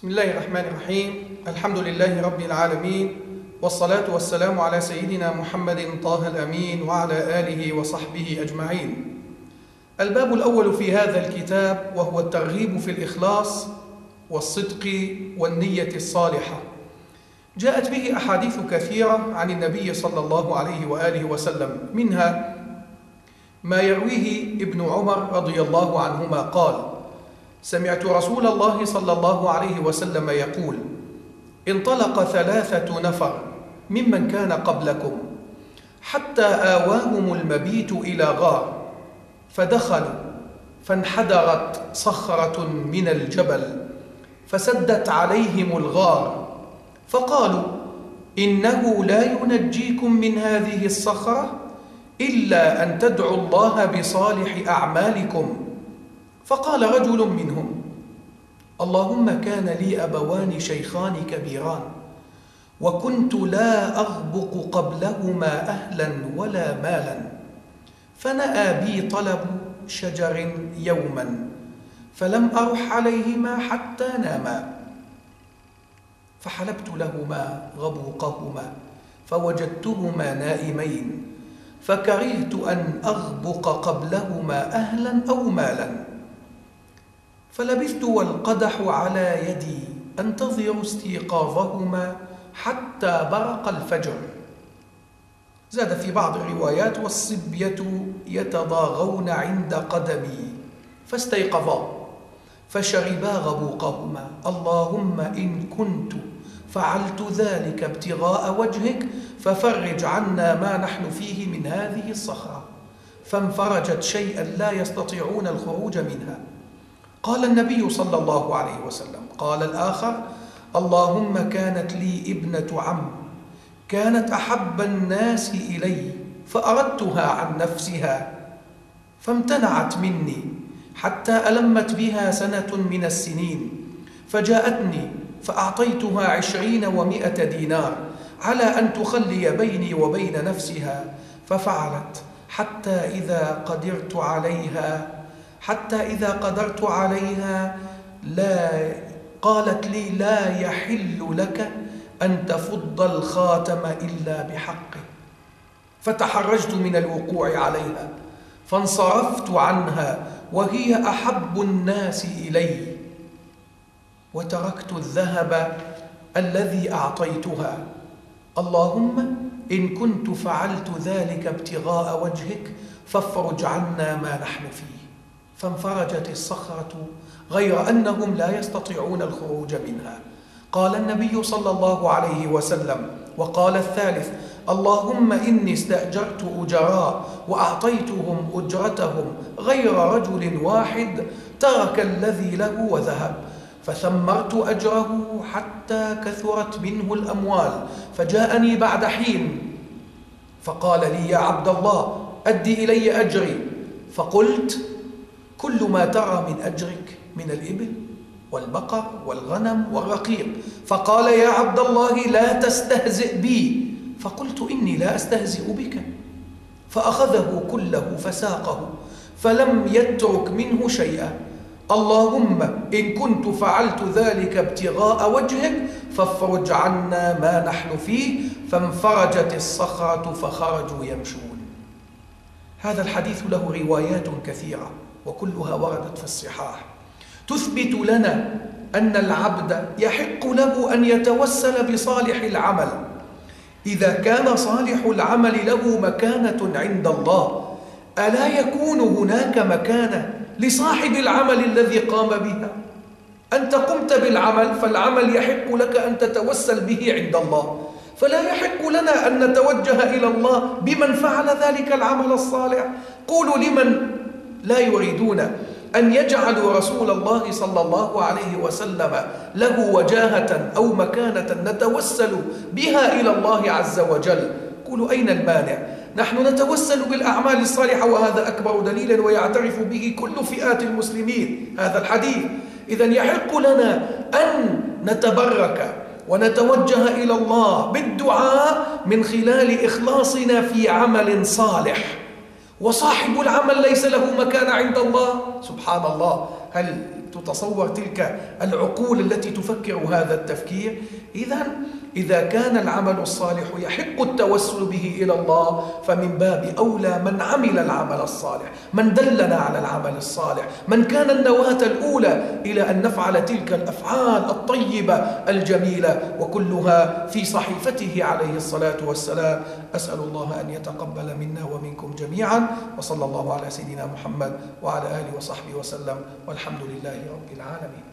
بسم الله الرحمن الرحيم. الحمد لله رب العالمين والصلاة والسلام على سيدنا محمد طه الأمين وعلى آله وصحبه أجمعين. الباب الأول في هذا الكتاب وهو الترغيب في الإخلاص والصدق والنية الصالحة. جاءت به أحاديث كثيرة عن النبي صلى الله عليه وآله وسلم. منها ما يرويه ابن عمر رضي الله عنهما قال سمعت رسول الله صلى الله عليه وسلم يقول انطلق ثلاثة نفر ممن كان قبلكم حتى آواهم المبيت إلى غار فدخلوا فانحدرت صخرة من الجبل فسدت عليهم الغار فقالوا إنه لا ينجيكم من هذه الصخرة إلا أن تدعوا الله بصالح أعمالكم. فقال رجل منهم اللهم كان لي أبوان شيخان كبيران وكنت لا أغبق قبلهما أهلا ولا مالا فنأى بي طلب شجر يوما فلم أرح عليهما حتى ناما فحلبت لهما غبوقهما فوجدتهما نائمين فكرهت أن أغبق قبلهما أهلا أو مالا. فلبثت والقدح على يدي أنتظر استيقاظهما حتى برق الفجر. زاد في بعض الروايات والصبية يتضاغون عند قدمي فاستيقظا فشربا غبوقهما. اللهم إن كنت فعلت ذلك ابتغاء وجهك ففرج عنا ما نحن فيه من هذه الصخرة. فانفرجت شيئا لا يستطيعون الخروج منها. قال النبي صلى الله عليه وسلم قال الآخر اللهم كانت لي ابنة عم كانت أحب الناس إلي فأردتها عن نفسها فامتنعت مني حتى ألمت بها سنة من السنين فجاءتني فأعطيتها عشرين ومائة دينار على أن تخلي بيني وبين نفسها ففعلت حتى إذا قدرت عليها حتى إذا قدرت عليها لا قالت لي لا يحل لك أن تفض الخاتم إلا بحقه فتحرجت من الوقوع عليها فانصرفت عنها وهي أحب الناس إلي. وتركت الذهب الذي أعطيتها. اللهم إن كنت فعلت ذلك ابتغاء وجهك فافرج عنا ما نحن فيه. فانفرجت الصخرة غير أنهم لا يستطيعون الخروج منها. قال النبي صلى الله عليه وسلم وقال الثالث اللهم إني استأجرت أجراء وأعطيتهم أجرتهم غير رجل واحد ترك الذي له وذهب. فثمرت أجره حتى كثرت منه الأموال فجاءني بعد حين. فقال لي يا عبد الله أدي إلي أجري. فقلت كل ما ترى من أجرك من الإبل والبقر والغنم والرقيق. فقال يا عبد الله لا تستهزئ بي. فقلت إني لا أستهزئ بك. فأخذه كله فساقه فلم يترك منه شيئا. اللهم إن كنت فعلت ذلك ابتغاء وجهك فافرج عنا ما نحن فيه. فانفرجت الصخرة فخرجوا يمشون. هذا الحديث له روايات كثيرة. وكلها وردت في الصحاح. تثبت لنا أن العبد يحق له أن يتوسل بصالح العمل. إذا كان صالح العمل له مكانة عند الله ألا يكون هناك مكانة لصاحب العمل الذي قام بها؟ أنت قمت بالعمل فالعمل يحق لك أن تتوسل به عند الله. فلا يحق لنا أن نتوجه إلى الله بمن فعل ذلك العمل الصالح. قولوا لمن لا يريدون أن يجعلوا رسول الله صلى الله عليه وسلم له وجاهة أو مكانة نتوسل بها إلى الله عز وجل. قولوا أين المانع؟ نحن نتوسل بالأعمال الصالحة وهذا أكبر دليل ويعترف به كل فئات المسلمين. هذا الحديث. إذا يحق لنا أن نتبرك ونتوجه إلى الله بالدعاء من خلال إخلاصنا في عمل صالح. وصاحب العمل ليس له مكان عند الله. سبحان الله هل تتصور تلك العقول التي تفكر هذا التفكير؟ إذا إذا كان العمل الصالح يحق التوسل به إلى الله فمن باب أولى من عمل العمل الصالح من دلنا على العمل الصالح من كان النواة الأولى إلى أن نفعل تلك الأفعال الطيبة الجميلة وكلها في صحيفته عليه الصلاة والسلام. أسأل الله أن يتقبل منا ومنكم جميعا وصلى الله على سيدنا محمد وعلى آله وصحبه وسلم والحمد لله رب العالمين.